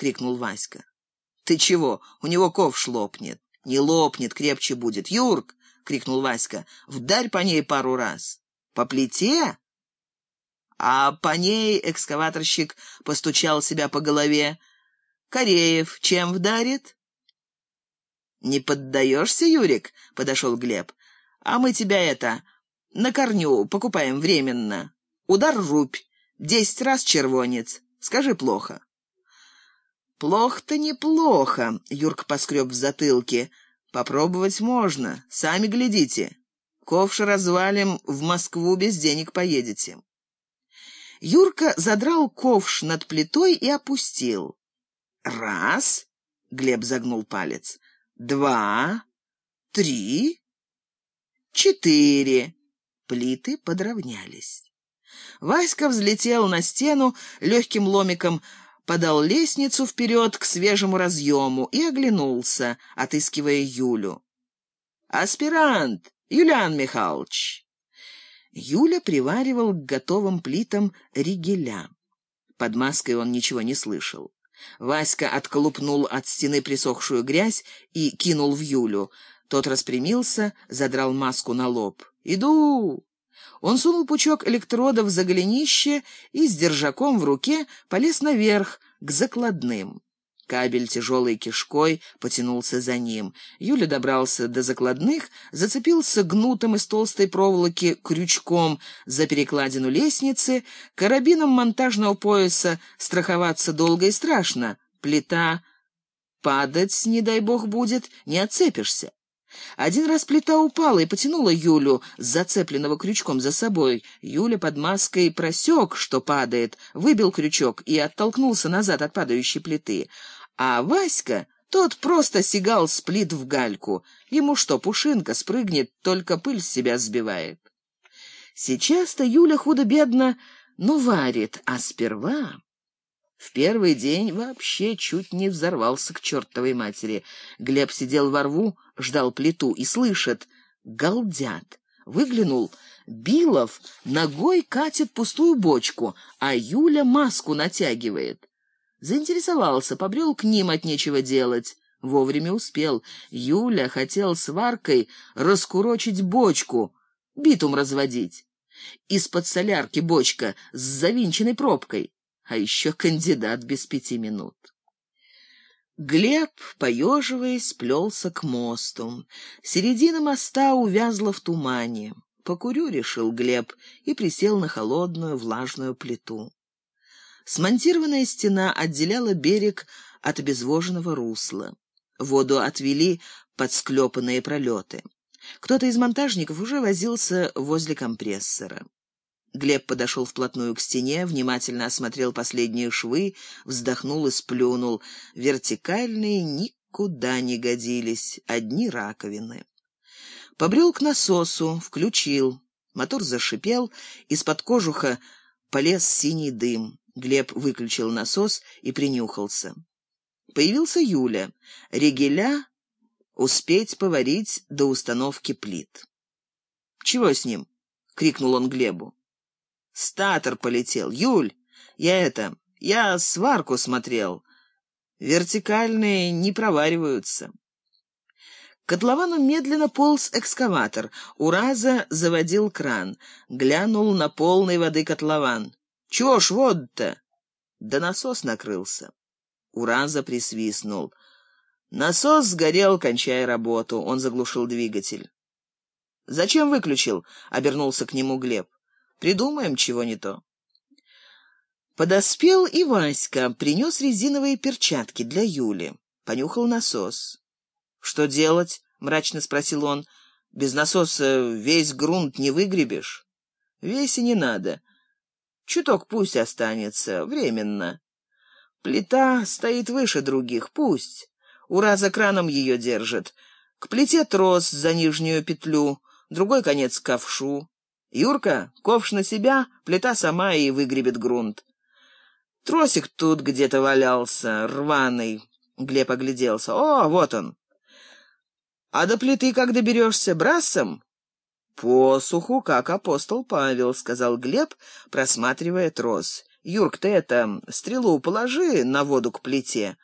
крикнул Васька. «Ты чего? У него ковш лопнет». «Не лопнет, крепче будет. Юрк!» — крикнул Васька. «Вдарь по ней пару раз». «По плите?» А по ней экскаваторщик постучал себя по голове. «Кореев чем вдарит?» «Не поддаешься, Юрик?» — подошел Глеб. «А мы тебя это, на корню покупаем временно. Удар рубь, десять раз червонец. Скажи плохо». «Плохо-то неплохо», — Юрк поскреб в затылке. «Попробовать можно, сами глядите. Ковш развалим, в Москву без денег поедете». Юрка задрал ковш над плитой и опустил. «Раз», — Глеб загнул палец, — «два, три, четыре». Плиты подровнялись. Васька взлетел на стену, легким ломиком подал лестницу вперед к свежему разъему и оглянулся, отыскивая Юлю. «Аспирант! Юлиан Михайлович!» Юля приваривал к готовым плитам ригеля. Под маской он ничего не слышал. Васька отколупнул от стены присохшую грязь и кинул в Юлю. Тот распрямился, задрал маску на лоб. «Иду!» Он сунул пучок электродов за голенище и с держаком в руке полез наверх, к закладным. Кабель тяжелой кишкой потянулся за ним. Юля добрался до закладных, зацепился гнутым из толстой проволоки крючком за перекладину лестницы, карабином монтажного пояса страховаться долго и страшно. Плита падать, не дай бог, будет, не отцепишься. Один раз плита упала и потянула Юлю, зацепленного крючком за собой. Юля под маской просек, что падает, выбил крючок и оттолкнулся назад от падающей плиты. А Васька, тот просто сигал с плит в гальку. Ему что, пушинка спрыгнет, только пыль с себя сбивает. Сейчас-то Юля худо-бедно, ну, варит, а сперва... В первый день вообще чуть не взорвался к чертовой матери. Глеб сидел во рву, ждал плиту и слышит — галдят. Выглянул — Билов ногой катит пустую бочку, а Юля маску натягивает. Заинтересовался, побрел к ним от нечего делать. Вовремя успел. Юля хотел сваркой раскурочить бочку, битум разводить. Из-под солярки бочка с завинченной пробкой а еще кандидат без пяти минут. Глеб, поеживаясь, плелся к мосту. Середина моста увязла в тумане. «Покурю», — решил Глеб, и присел на холодную влажную плиту. Смонтированная стена отделяла берег от обезвоженного русла. Воду отвели под склепанные пролеты. Кто-то из монтажников уже возился возле компрессора. Глеб подошел вплотную к стене, внимательно осмотрел последние швы, вздохнул и сплюнул. Вертикальные никуда не годились, одни раковины. Побрел к насосу, включил. Мотор зашипел, из-под кожуха полез синий дым. Глеб выключил насос и принюхался. Появился Юля. Ригеля успеть поварить до установки плит. «Чего с ним?» — крикнул он Глебу. Статор полетел. Юль, я это, я сварку смотрел. Вертикальные не провариваются. К котловану медленно полз экскаватор. Ураза заводил кран. Глянул на полной воды котлован. «Чего ж вот-то?» Да насос накрылся. Ураза присвистнул. Насос сгорел, кончая работу. Он заглушил двигатель. «Зачем выключил?» — обернулся к нему Глеб. Придумаем чего не то. Подоспел и Васька, принес резиновые перчатки для Юли. Понюхал насос. «Что делать?» — мрачно спросил он. «Без насоса весь грунт не выгребешь». «Весь и не надо. Чуток пусть останется, временно. Плита стоит выше других, пусть. Ура за краном ее держит. К плите трос за нижнюю петлю, другой конец к ковшу. Юрка, ковш на себя, плита сама и выгребет грунт. Тросик тут где-то валялся, рваный. Глеб огляделся. О, вот он. А до плиты как доберешься? Брасом? Посуху, как апостол Павел, сказал Глеб, просматривая трос. Юрк, ты это, стрелу положи на воду к плите,